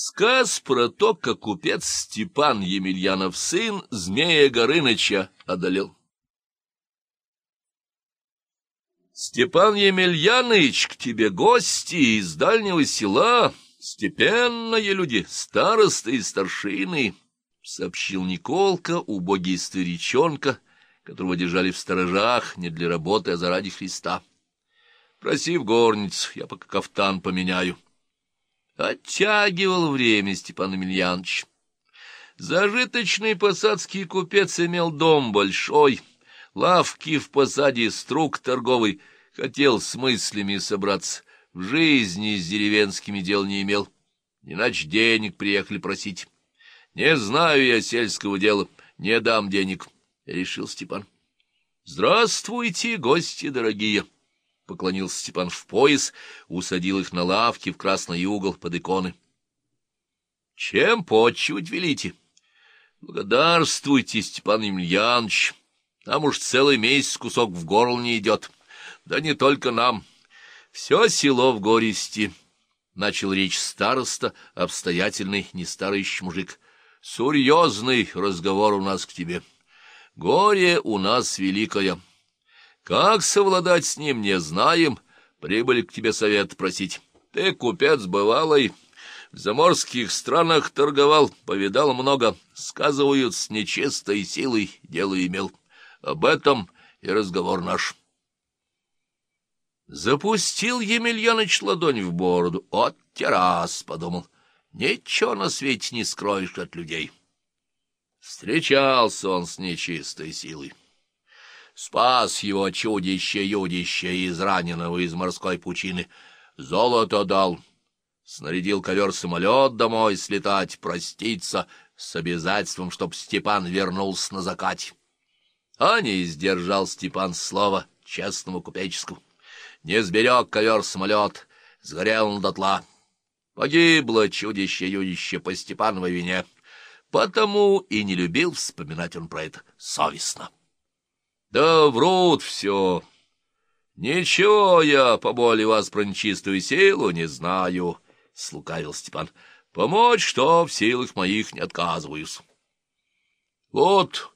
Сказ про то, как купец Степан Емельянов сын Змея Горыныча одолел. Степан Емельяныч, к тебе гости из дальнего села, степенные люди, старосты и старшины, — сообщил Николка, убогий старичонка, которого держали в сторожах не для работы, а заради Христа. Проси в горницу, я пока кафтан поменяю. — Оттягивал время Степан Емельянович. Зажиточный посадский купец имел дом большой, лавки в посаде, струк торговый, хотел с мыслями собраться, в жизни с деревенскими дел не имел, иначе денег приехали просить. Не знаю я сельского дела, не дам денег, — решил Степан. Здравствуйте, гости дорогие! Поклонился Степан в пояс, усадил их на лавке в красный угол под иконы. — Чем почивать велите? — Благодарствуйте, Степан Емельянович. Нам уж целый месяц кусок в горло не идет. Да не только нам. Все село в горести. Начал речь староста, обстоятельный, не старый еще мужик. Серьезный разговор у нас к тебе. Горе у нас великое. Как совладать с ним, не знаем. Прибыли к тебе совет просить. Ты купец бывалый, в заморских странах торговал, повидал много. Сказывают, с нечистой силой дело имел. Об этом и разговор наш. Запустил Емельяныч ладонь в бороду. От террас, — подумал. Ничего на свете не скроешь от людей. Встречался он с нечистой силой. Спас его чудище-юдище из раненого из морской пучины. Золото дал. Снарядил ковер-самолет домой слетать, проститься с обязательством, чтоб Степан вернулся на закате. А не сдержал Степан слова честному купеческому. Не сберег ковер-самолет, сгорел он дотла. Погибло чудище-юдище по Степановой вине. Потому и не любил вспоминать он про это совестно. Да врут все. Ничего я по боли вас про нечистую силу не знаю, — слукавил Степан. Помочь, что в силах моих не отказываюсь. Вот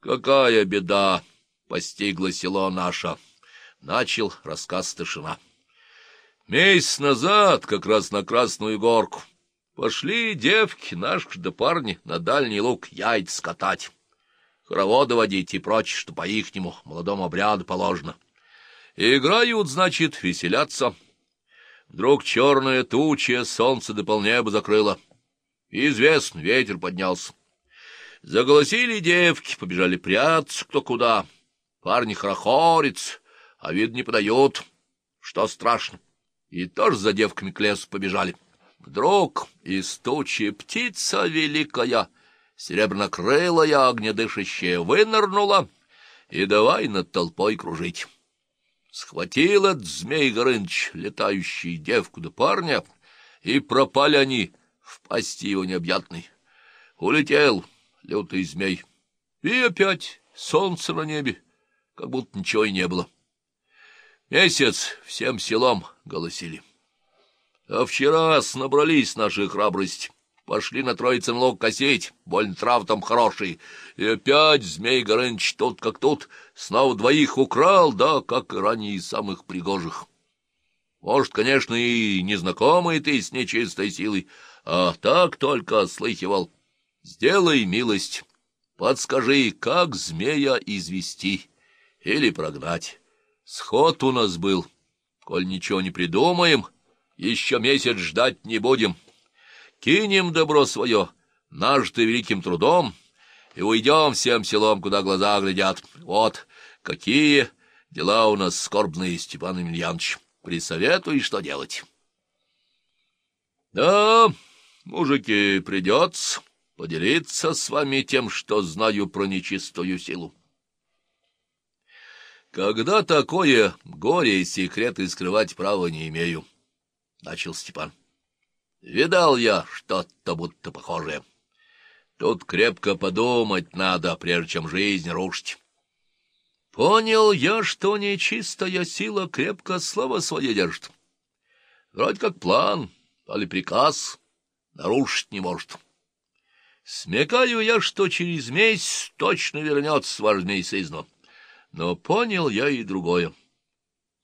какая беда постигла село наше, — начал рассказ старшина. Месяц назад, как раз на Красную Горку, пошли девки, наши да парни, на дальний луг яйца скатать хороводы водить и прочее, что по-ихнему молодому обряду положено. Играют, значит, веселятся. Вдруг черная туча солнце до полнеба закрыла. Известно, ветер поднялся. Заголосили девки, побежали прятаться кто куда. Парни хорохорец, а вид не подают. Что страшно. И тоже за девками к лесу побежали. Вдруг из тучи птица великая — серебряно-крылая огнедышащая вынырнула и давай над толпой кружить. Схватил от змей Горыныч летающий девку да парня, и пропали они в пасти его необъятной. Улетел лютый змей, и опять солнце на небе, как будто ничего и не было. Месяц всем селом голосили. А вчера набрались наши храбрости. Пошли на Троицын луг косить, больно трав там хороший. И опять Змей Горыныч тут как тут, снова двоих украл, да, как и ранее самых пригожих. Может, конечно, и незнакомый ты с нечистой силой, а так только слыхивал. Сделай милость, подскажи, как змея извести или прогнать. Сход у нас был, коль ничего не придумаем, еще месяц ждать не будем». Кинем добро свое, нажитое великим трудом, и уйдем всем селом, куда глаза глядят. Вот какие дела у нас скорбные, Степан Емельянович. Присоветуй, что делать. Да, мужики, придется поделиться с вами тем, что знаю про нечистую силу. Когда такое горе и секреты скрывать права не имею, — начал Степан. Видал я что-то будто похожее. Тут крепко подумать надо, прежде чем жизнь рушить. Понял я, что нечистая сила крепко слово свое держит. Вроде как план, то ли приказ. нарушить не может. Смекаю я, что через месяц точно вернется ваш сызно. Но понял я и другое,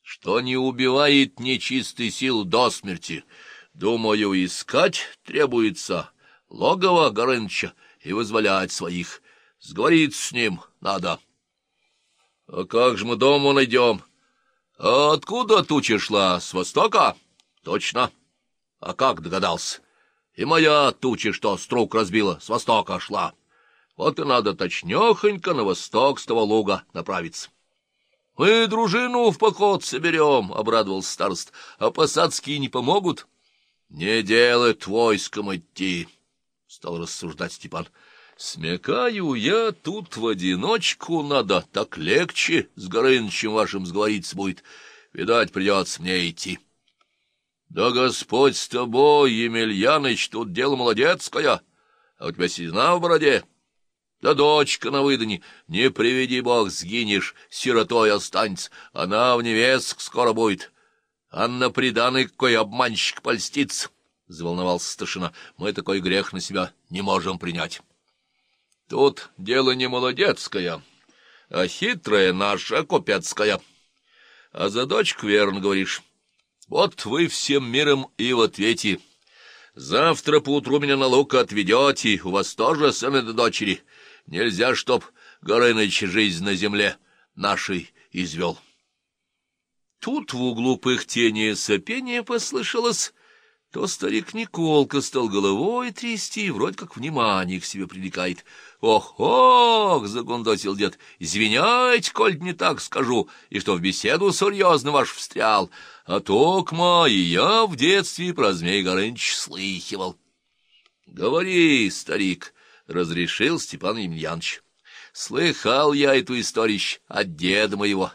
что не убивает нечистой сил до смерти. Думаю, искать требуется логово Горыныча и вызволять своих. Сговориться с ним надо. — А как же мы дому найдем? — А откуда туча шла? С востока? — Точно. — А как догадался? И моя туча, что струк разбила, с востока шла. Вот и надо точнёхонько на восток с того луга направиться. — Мы дружину в поход соберем, — обрадовался старост, — а посадские не помогут? — Не делает войском идти, — стал рассуждать Степан. Смекаю я тут в одиночку надо, так легче с Горынычем вашим сговориться будет. Видать, придется мне идти. Да Господь с тобой, Емельяныч, тут дело молодецкое, а у тебя седина в бороде. Да дочка на выдане, не приведи бог, сгинешь, сиротой останется, она в невестк скоро будет. Анна приданый какой обманщик польстится, — заволновался старшина. Мы такой грех на себя не можем принять. Тут дело не молодецкое, а хитрое наша купецкое. А за дочку верно говоришь. Вот вы всем миром и в ответе. Завтра поутру меня на лук отведете, у вас тоже сыны да дочери. Нельзя, чтоб Горыныч жизнь на земле нашей извел. Тут в углу пыхтение сопение послышалось, то старик Николка стал головой трясти, вроде как внимание к себе привлекает. «Ох, ох!» — загундосил дед. «Извиняйте, коль не так скажу, и что в беседу серьезно ваш встрял. А токма и я в детстве про Змей Горыныч слыхивал». «Говори, старик!» — разрешил Степан Емельянович. «Слыхал я эту историю от деда моего.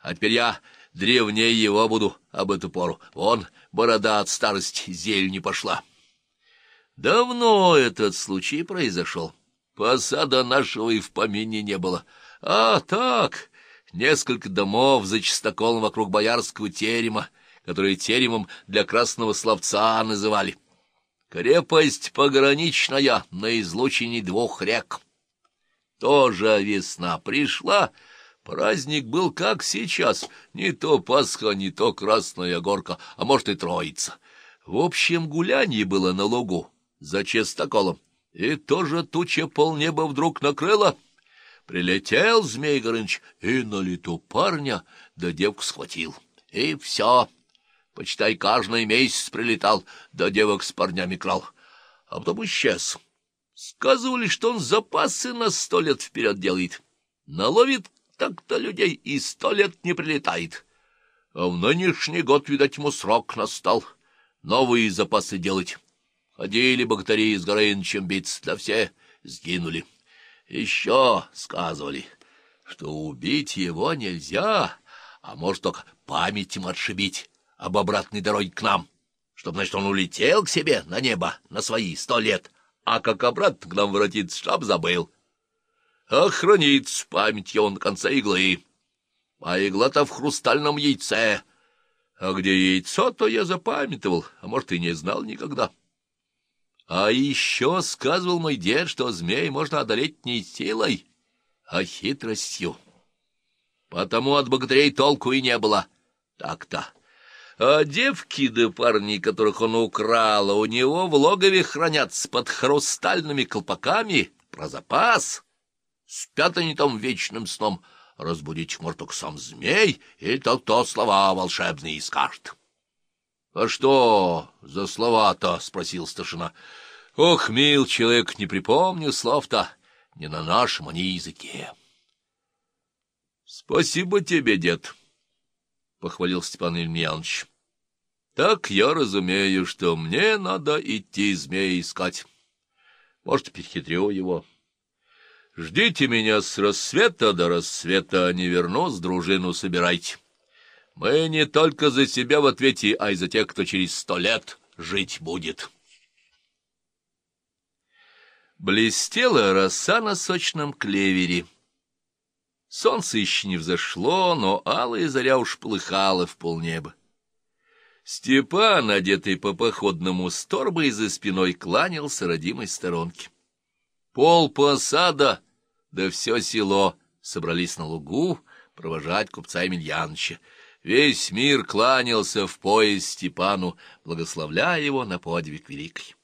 А теперь я древнее его буду об эту пору. Вон, борода от старости зелень пошла. Давно этот случай произошел. Посада нашего и в помине не было. А так, несколько домов за чистоколом вокруг боярского терема, который теремом для красного словца называли. Крепость пограничная на излучине двух рек. Тоже весна пришла, — Праздник был как сейчас, не то Пасха, не то Красная Горка, а может и Троица. В общем, гулянье было на лугу за чистоколом, и тоже туча полнеба вдруг накрыла. Прилетел Змей Горыныч и на лету парня, да девку схватил. И все. Почитай, каждый месяц прилетал, да девок с парнями крал. А потом исчез. Сказывали, что он запасы на сто лет вперед делает. Наловит так-то людей и сто лет не прилетает. А в нынешний год, видать, ему срок настал. Новые запасы делать. Ходили богатыри с Горынычем биться, да все сгинули. Еще сказывали, что убить его нельзя, а может только память ему отшибить об обратной дороге к нам, чтобы, значит, он улетел к себе на небо на свои сто лет, а как обратно к нам воротиться, чтоб забыл а хранит память он на конце иглы. А игла-то в хрустальном яйце. А где яйцо, то я запамятовал, а может, и не знал никогда. А еще сказывал мой дед, что змей можно одолеть не силой, а хитростью. Потому от богатырей толку и не было. Так-то. А девки да парни, которых он украл, у него в логове хранятся под хрустальными колпаками про запас. Спят они там вечным сном. Разбудить может сам змей, или то-то слова волшебные скажет. — А что за слова-то? — спросил старшина. — Ох, мил человек, не припомню слов-то. Не на нашем они языке. — Спасибо тебе, дед, — похвалил Степан Ильмьянович. — Так я разумею, что мне надо идти змея искать. Может, перехитрю его. — Ждите меня с рассвета до рассвета, не вернусь, дружину собирайте. Мы не только за себя в ответе, а и за тех, кто через сто лет жить будет. Блестела роса на сочном клевере. Солнце еще не взошло, но алая заря уж полыхала в полнеба. Степан, одетый по походному, с торбой за спиной, кланялся родимой сторонке. Пол посада, да все село собрались на лугу провожать купца Емельяновича. Весь мир кланялся в пояс Степану, благословляя его на подвиг великий.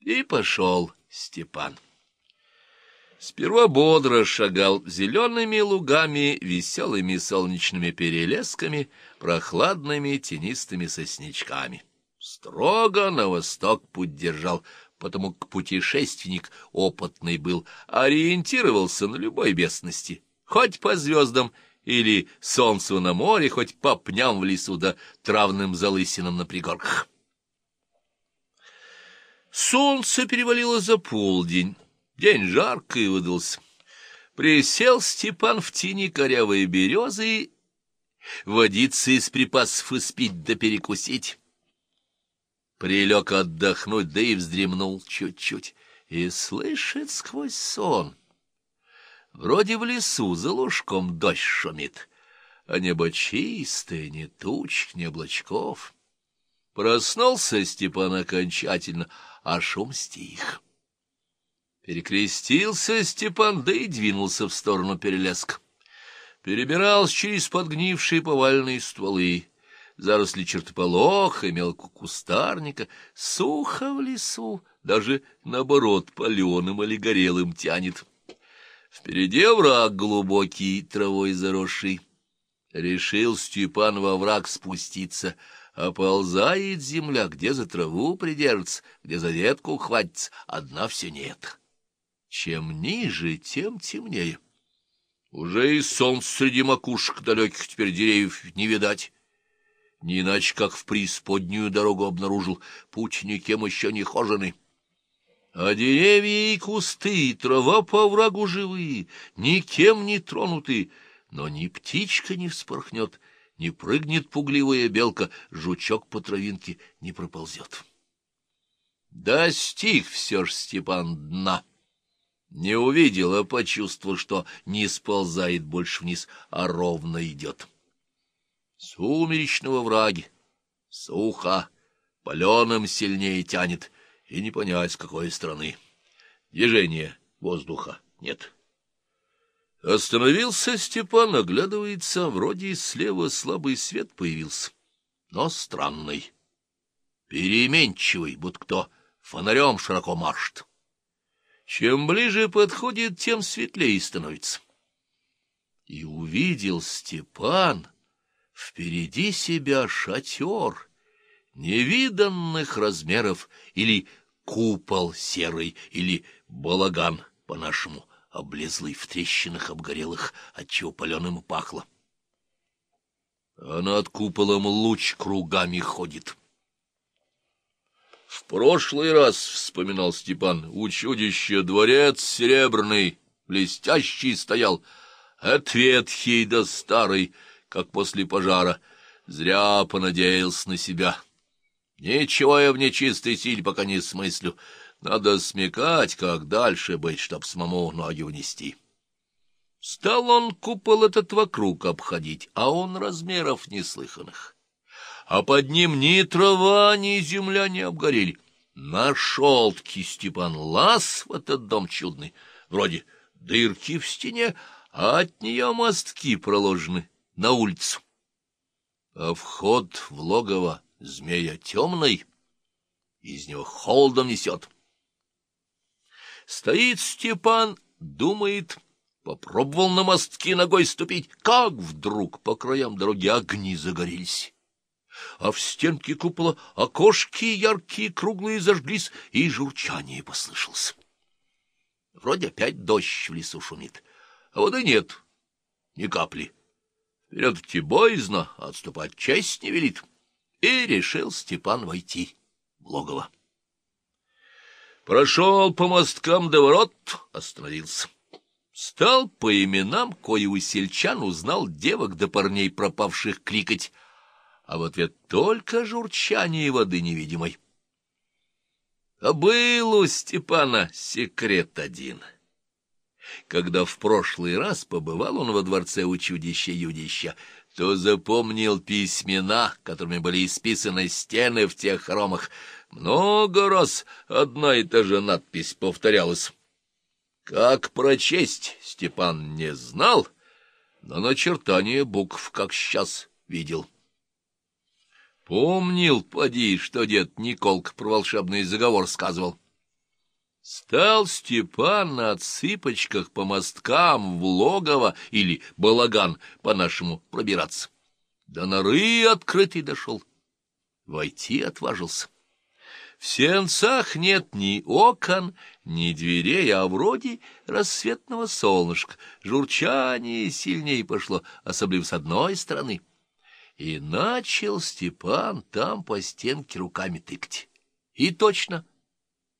И пошел Степан. Сперва бодро шагал зелеными лугами, веселыми солнечными перелесками, прохладными тенистыми сосничками. Строго на восток путь держал, потому как путешественник опытный был, ориентировался на любой местности, хоть по звездам или солнцу на море, хоть по пням в лесу да травным залысинам на пригорках. Солнце перевалило за полдень. День жаркий выдался. Присел Степан в тени корявой березы водиться из припасов и спить да перекусить. Прилег отдохнуть, да и вздремнул чуть-чуть, и слышит сквозь сон. Вроде в лесу за лужком дождь шумит, а небо чистое, ни туч, ни облачков. Проснулся Степан окончательно, а шум стих. Перекрестился Степан, да и двинулся в сторону перелеска. Перебирался через подгнившие повальные стволы, заросли чертополоха мелкого кустарника, сухо в лесу, даже, наоборот, паленым или горелым тянет. Впереди враг глубокий, травой заросший. Решил Степан во враг спуститься — Оползает земля, где за траву придержится, где за ветку ухватится, одна все нет. Чем ниже, тем темнее. Уже и солнце среди макушек далеких теперь деревьев не видать. Не иначе, как в преисподнюю дорогу обнаружил, путь никем еще не хоженый. А деревья и кусты, и трава по врагу живые, никем не тронуты, но ни птичка не вспорхнет, не прыгнет пугливая белка, жучок по травинке не проползет. Достиг все ж Степан дна. Не увидел, а почувствовал, что не сползает больше вниз, а ровно идет. Сумеречного враги, сухо, паленым сильнее тянет, и не понять, с какой стороны. Движения воздуха нет. Остановился Степан, оглядывается, вроде слева слабый свет появился, но странный, переменчивый, будто кто фонарем широко маршит. Чем ближе подходит, тем светлее становится. И увидел Степан впереди себя шатер невиданных размеров или купол серый, или балаган по-нашему, облезлый в трещинах обгорелых, отчего паленым пахло. А над куполом луч кругами ходит. В прошлый раз, — вспоминал Степан, — у чудища дворец серебряный, блестящий стоял, ответхий да старый, как после пожара. Зря понадеялся на себя. Ничего я в нечистой силе пока не смыслю. Надо смекать, как дальше быть, чтоб самому ноги унести. Стал он купол этот вокруг обходить, а он размеров неслыханных а под ним ни трава, ни земля не обгорели. Нашел-таки Степан лаз в этот дом чудный, вроде дырки в стене, а от нее мостки проложены на улицу. А вход в логово змея темный, из него холодом несет. Стоит Степан, думает, попробовал на мостки ногой ступить, как вдруг по краям дороги огни загорелись а в стенке купола окошки яркие, круглые зажглись, и журчание послышалось. Вроде опять дождь в лесу шумит, а воды нет, ни капли. Вперед идти боязно, отступать честь не велит. И решил Степан войти в логово. Прошел по мосткам до ворот, остановился. Стал по именам, кое у сельчан узнал девок да парней пропавших крикать — а в ответ только журчание воды невидимой. А был у Степана секрет один. Когда в прошлый раз побывал он во дворце у чудища-юдища, то запомнил письмена, которыми были исписаны стены в тех хромах. Много раз одна и та же надпись повторялась. Как прочесть Степан не знал, но начертание букв, как сейчас, видел. Помнил, поди, что дед Николк про волшебный заговор сказывал. Стал Степан на цыпочках по мосткам в логово или балаган по-нашему пробираться. До норы открытый дошел. Войти отважился. В сенцах нет ни окон, ни дверей, а вроде рассветного солнышка. Журчание сильнее пошло, особенно с одной стороны. И начал Степан там по стенке руками тыкать. И точно,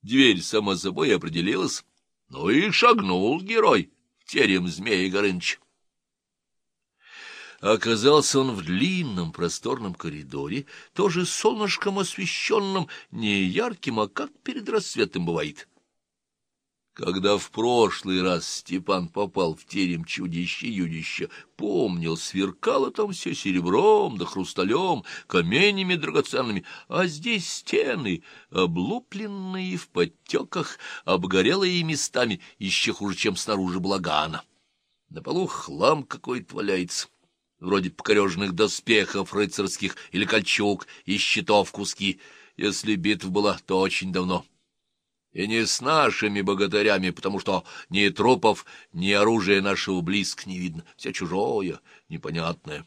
дверь сама собой определилась. Ну и шагнул герой в терем змея Горыныча. Оказался он в длинном просторном коридоре, тоже солнышком освещенном, не ярким, а как перед рассветом бывает. Когда в прошлый раз Степан попал в терем чудище-юдище, помнил, сверкало там все серебром да хрусталем, каменями драгоценными, а здесь стены, облупленные в подтеках, обгорелые местами, еще хуже, чем снаружи благана. На полу хлам какой-то валяется, вроде покореженных доспехов рыцарских или кольчуг и щитов куски. Если битва была, то очень давно — и не с нашими богатырями, потому что ни трупов, ни оружия нашего близко не видно, все чужое, непонятное.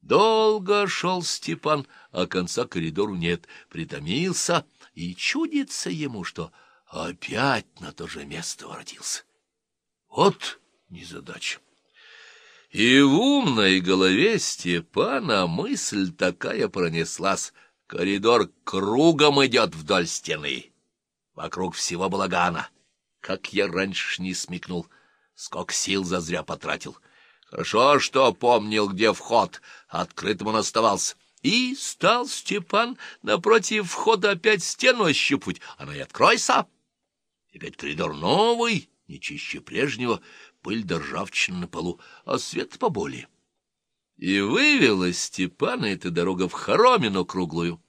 Долго шел Степан, а конца коридору нет, притомился, и чудится ему, что опять на то же место воротился. Вот незадача. И в умной голове Степана мысль такая пронеслась. Коридор кругом идет вдоль стены. Вокруг всего балагана. Как я раньше не смекнул, сколько сил зазря потратил. Хорошо, что помнил, где вход, открытым он оставался. И стал Степан напротив входа опять стену ощупывать. Она и откройся. Опять коридор новый, не чище прежнего, пыль да на полу, а свет поболее. И вывела Степана эта дорога в хоромину круглую.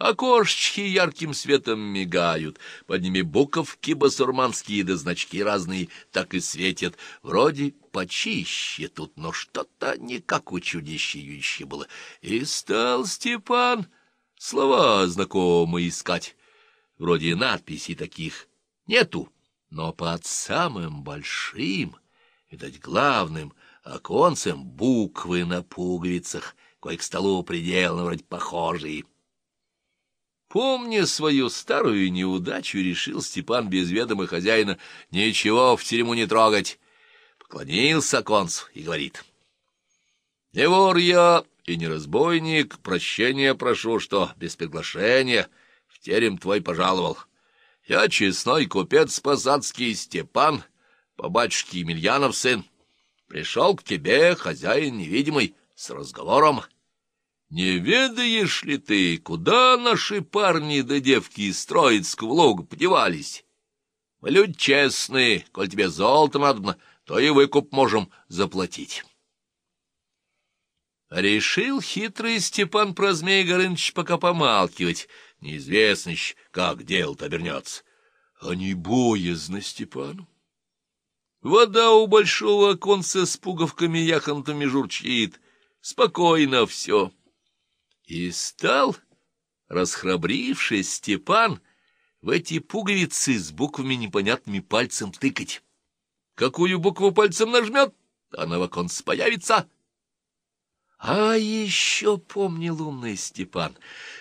Окошечки ярким светом мигают, под ними буковки басурманские да значки разные так и светят. Вроде почище тут, но что-то не как у чудища было. И стал Степан слова знакомые искать. Вроде надписей таких нету, но под самым большим, видать, главным оконцем буквы на пуговицах, кое к столу пределно вроде похожие. Помня свою старую неудачу, решил Степан без ведома хозяина ничего в тюрьму не трогать. Поклонился концу и говорит. — Не вор я и не разбойник, прощения прошу, что без приглашения в терем твой пожаловал. Я честной купец посадский Степан, по батюшке Емельянов сын. Пришел к тебе, хозяин невидимый, с разговором — не ведаешь ли ты, куда наши парни да девки из Троицкого луга подевались? Мы люди честные, коль тебе золото надо, то и выкуп можем заплатить. Решил хитрый Степан про Змея Горыныч пока помалкивать. Неизвестно еще, как дело-то обернется. А не боязно Степану. Вода у большого оконца с пуговками яхонтами журчит. Спокойно все. И стал, расхрабрившись, Степан в эти пуговицы с буквами непонятными пальцем тыкать. Какую букву пальцем нажмет, она в оконце появится. А еще помнил умный Степан,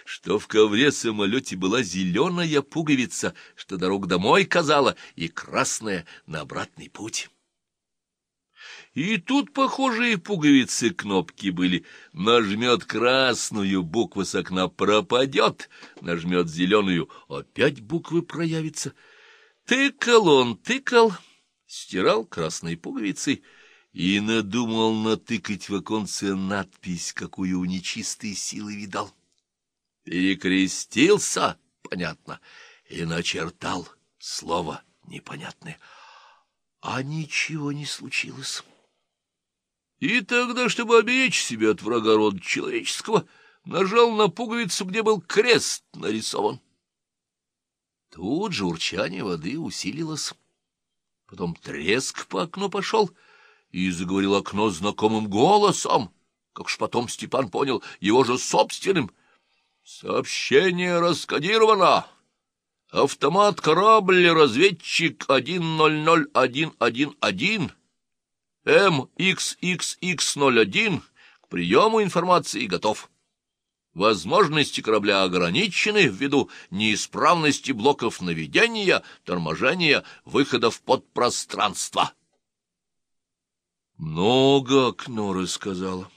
что в ковре-самолете была зеленая пуговица, что дорогу домой казала, и красная на обратный путь. И тут похожие пуговицы кнопки были. Нажмет красную, буква с окна пропадет, нажмет зеленую, опять буквы проявятся. Тыкал он, тыкал, стирал красной пуговицей и надумал натыкать в оконце надпись, какую у нечистой силы видал. Перекрестился, понятно, и начертал слово непонятное. А ничего не случилось. И тогда, чтобы оберечь себя от врага рода человеческого, нажал на пуговицу, где был крест нарисован. Тут же урчание воды усилилось. Потом треск по окну пошел, и заговорил окно знакомым голосом, как ж потом Степан понял, его же собственным. «Сообщение раскодировано!» Автомат корабль-разведчик 100111 МХХХ-01 к приему информации готов. Возможности корабля ограничены ввиду неисправности блоков наведения, торможения, выходов под пространство. Много окно рассказала.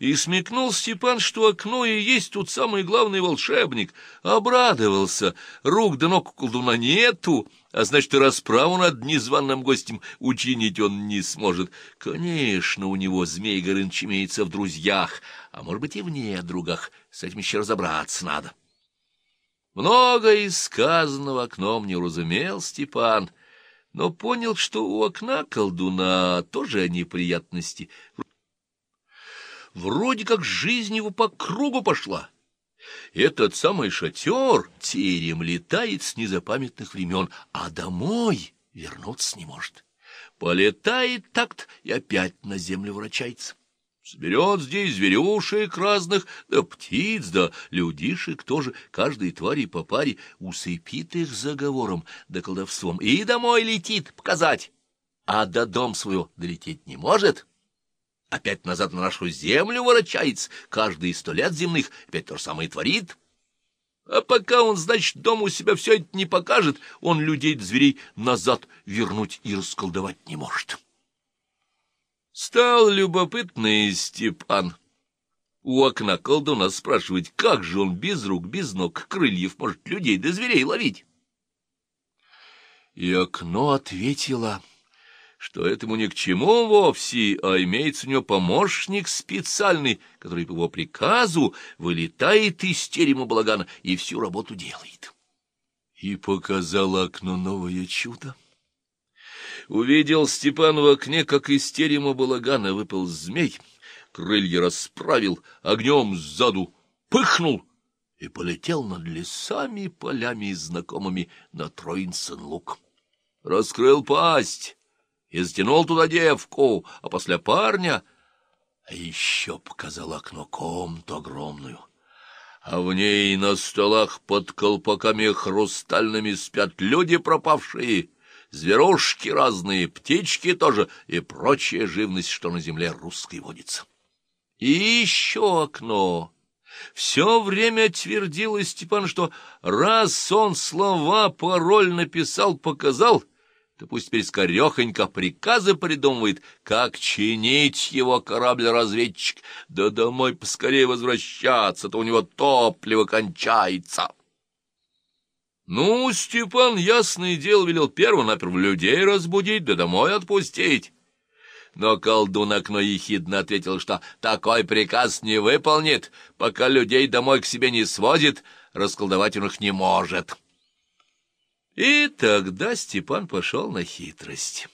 И смекнул Степан, что окно и есть тут самый главный волшебник. Обрадовался. Рук да ног колдуна нету, а значит, и расправу над незваным гостем учинить он не сможет. Конечно, у него Змей Горыныч имеется в друзьях, а может быть и в недругах. С этим еще разобраться надо. Много из сказанного окном не разумел Степан, но понял, что у окна колдуна тоже неприятности — Вроде как жизнь его по кругу пошла. Этот самый шатер терем летает с незапамятных времен, а домой вернуться не может. Полетает такт и опять на землю вращается. Соберет здесь зверюшек разных, да птиц, да людишек тоже, каждой твари по паре, усыпит их заговором да колдовством, и домой летит показать, а до дом своего долететь не может — опять назад на нашу землю ворочается, каждые сто лет земных опять то же самое творит. А пока он, значит, дома у себя все это не покажет, он людей зверей назад вернуть и расколдовать не может. Стал любопытный Степан. У окна колдуна спрашивать, как же он без рук, без ног, крыльев может людей да зверей ловить. И окно ответило — что этому ни к чему вовсе, а имеется у него помощник специальный, который по его приказу вылетает из терема балагана и всю работу делает. И показал окно новое чудо. Увидел Степан в окне, как из терема балагана выпал змей, крылья расправил, огнем сзаду пыхнул и полетел над лесами, полями и знакомыми на Троинсен луг. Раскрыл пасть и затянул туда девку, а после парня... А еще показал окно комнату огромную, а в ней на столах под колпаками хрустальными спят люди пропавшие, зверушки разные, птички тоже и прочая живность, что на земле русской водится. И еще окно. Все время твердило Степан, что раз он слова пароль написал, показал — то пусть теперь скорехонько приказы придумывает, как чинить его корабль-разведчик, да домой поскорее возвращаться, то у него топливо кончается. Ну, Степан, ясное дело, велел перво-наперво людей разбудить, да домой отпустить. Но колдун окно ехидно ответил, что такой приказ не выполнит, пока людей домой к себе не сводит, расколдовать он их не может. И тогда Степан пошел на хитрость.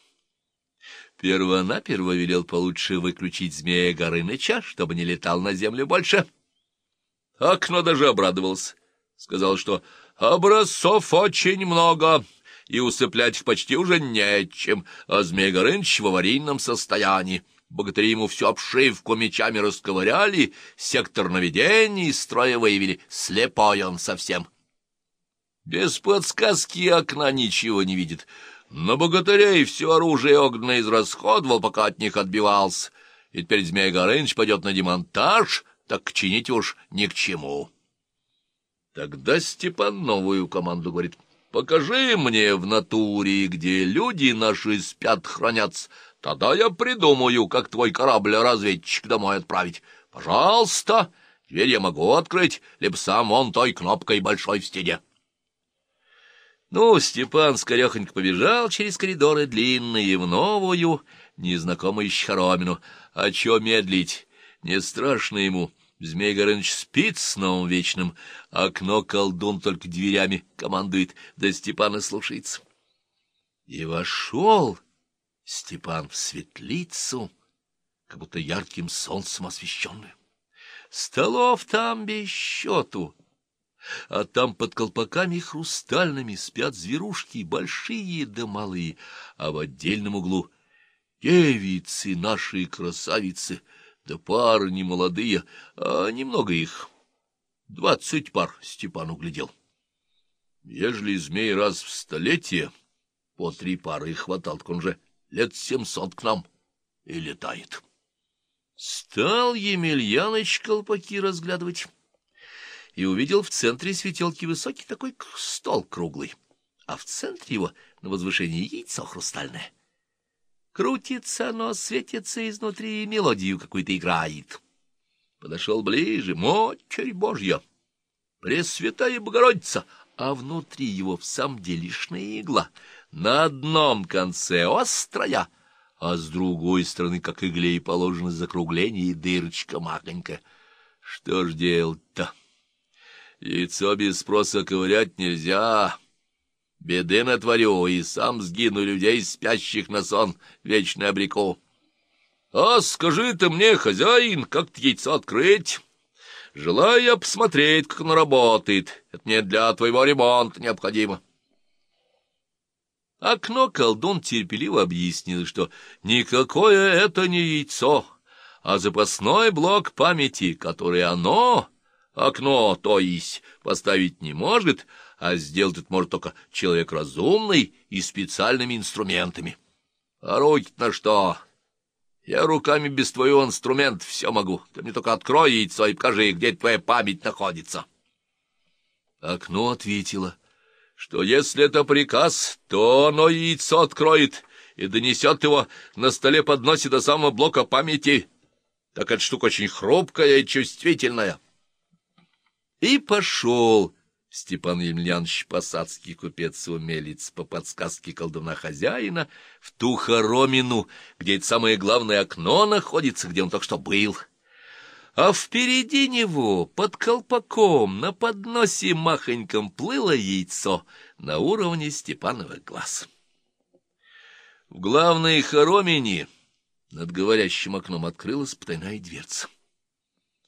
Первонаперво велел получше выключить змея Горыныча, чтобы не летал на землю больше. Окно даже обрадовался. Сказал, что образцов очень много, и усыплять их почти уже нечем, а змей Горыныч в аварийном состоянии. Богатыри ему всю обшивку мечами расковыряли, сектор наведения из строя выявили, слепой он совсем. Без подсказки окна ничего не видит. На богатырей все оружие огненное израсходовал, пока от них отбивался. И теперь Змей Горыныч пойдет на демонтаж, так чинить уж ни к чему. Тогда Степан новую команду говорит. «Покажи мне в натуре, где люди наши спят, хранятся. Тогда я придумаю, как твой корабль-разведчик домой отправить. Пожалуйста, дверь я могу открыть, либо сам он той кнопкой большой в стене». Ну, Степан скорехонько побежал через коридоры длинные в новую, незнакомую хоромину. А чё медлить? Не страшно ему. Змей Горыныч спит с новым вечным. Окно колдун только дверями командует, да Степана слушается. И вошел Степан в светлицу, как будто ярким солнцем освещенную. Столов там без счету, а там под колпаками хрустальными спят зверушки, большие да малые, а в отдельном углу девицы наши красавицы, да пары не молодые, а немного их. Двадцать пар Степан углядел. Ежели змей раз в столетие по три пары хватал, так он же лет семьсот к нам и летает. Стал Емельяныч колпаки разглядывать и увидел в центре светелки высокий такой стол круглый, а в центре его на возвышении яйцо хрустальное. Крутится оно, светится изнутри и мелодию какую-то играет. Подошел ближе, Матерь Божья, Пресвятая Богородица, а внутри его в самом деле игла, на одном конце острая, а с другой стороны, как игле и положено, закругление и дырочка маленькая. Что ж делать-то? Яйцо без спроса ковырять нельзя. Беды натворю, и сам сгину людей, спящих на сон, вечно обреку. А скажи ты мне, хозяин, как яйцо открыть? Желаю я посмотреть, как оно работает. Это мне для твоего ремонта необходимо. Окно колдун терпеливо объяснил, что никакое это не яйцо, а запасной блок памяти, который оно Окно, то есть, поставить не может, а сделать это может только человек разумный и специальными инструментами. А руки на что? Я руками без твоего инструмента все могу. Ты мне только открой яйцо и покажи, где твоя память находится. Окно ответило, что если это приказ, то оно яйцо откроет и донесет его на столе подносе до самого блока памяти. Так эта штука очень хрупкая и чувствительная. И пошел Степан Емельянович Посадский купец-умелец по подсказке колдуна хозяина в ту хоромину, где это самое главное окно находится, где он только что был. А впереди него, под колпаком, на подносе махоньком плыло яйцо на уровне Степановых глаз. В главной хоромине над говорящим окном открылась потайная дверца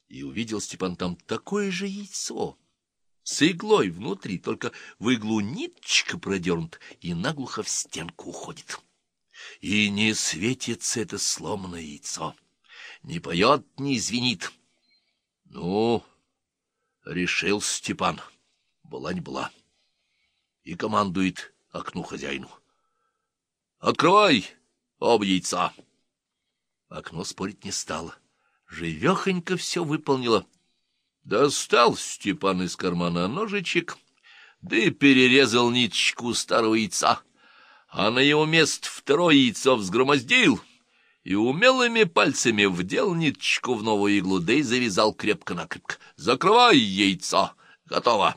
и увидел Степан там такое же яйцо с иглой внутри, только в иглу ниточка продернут и наглухо в стенку уходит. И не светится это сломанное яйцо, не поет, не звенит. Ну, решил Степан, была не была, и командует окну хозяину. «Открывай оба яйца!» Окно спорить не стало живехонько все выполнила. Достал Степан из кармана ножичек, да и перерезал ниточку старого яйца, а на его место второе яйцо взгромоздил и умелыми пальцами вдел ниточку в новую иглу, да и завязал крепко-накрепко. «Закрывай яйцо! Готово!»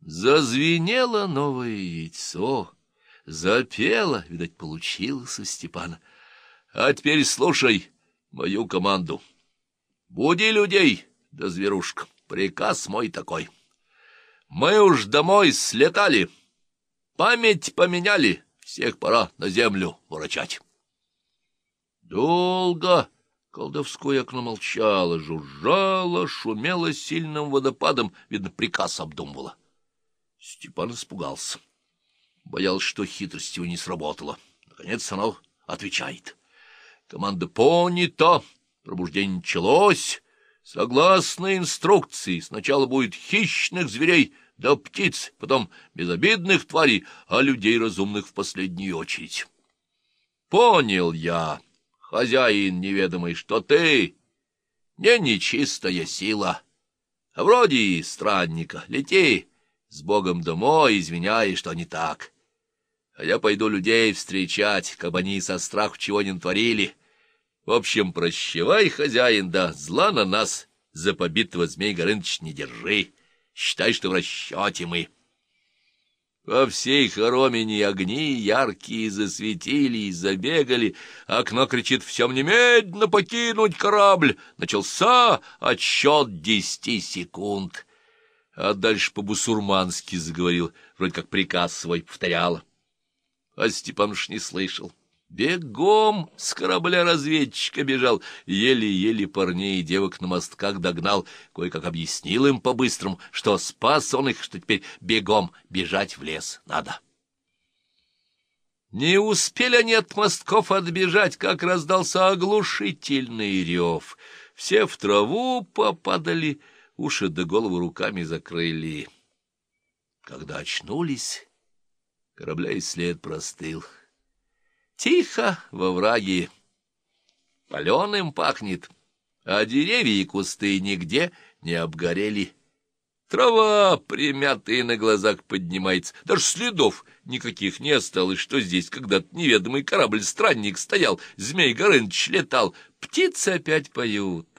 Зазвенело новое яйцо, запело, видать, получилось у Степана. «А теперь слушай!» Мою команду. Буди людей, да зверушка, приказ мой такой. Мы уж домой слетали, память поменяли, всех пора на землю ворочать. Долго колдовское окно молчало, жужжало, шумело сильным водопадом, видно, приказ обдумывало. Степан испугался. Боялся, что хитрость его не сработала. Наконец оно отвечает — Команда понята, пробуждение началось. Согласно инструкции, сначала будет хищных зверей да птиц, потом безобидных тварей, а людей разумных в последнюю очередь. Понял я, хозяин неведомый, что ты не нечистая сила, а вроде и странника. Лети с Богом домой, извиняй, что не так. А я пойду людей встречать, как они со страху чего не натворили. В общем, прощавай, хозяин, да зла на нас за побитого Змей Горыныч не держи. Считай, что в расчете мы. По всей хоромине огни яркие засветили забегали. Окно кричит «Всем немедленно покинуть корабль!» Начался отсчет десяти секунд. А дальше по-бусурмански заговорил, вроде как приказ свой повторяла. А Степаныч не слышал. Бегом с корабля разведчика бежал, еле-еле парней и девок на мостках догнал, кое-как объяснил им по-быстрому, что спас он их, что теперь бегом бежать в лес надо. Не успели они от мостков отбежать, как раздался оглушительный рев. Все в траву попадали, уши до головы руками закрыли. Когда очнулись, корабля и след простыл. Тихо во враге, паленым пахнет, а деревья и кусты нигде не обгорели. Трава, примятая на глазах, поднимается, даже следов никаких не осталось, что здесь когда-то неведомый корабль-странник стоял, Змей Горыныч летал, птицы опять поют.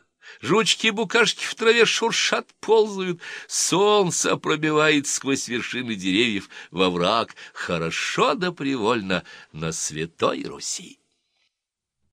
Жучки-букашки в траве шуршат, ползают, солнце пробивает сквозь вершины деревьев во враг. Хорошо да привольно на святой Руси.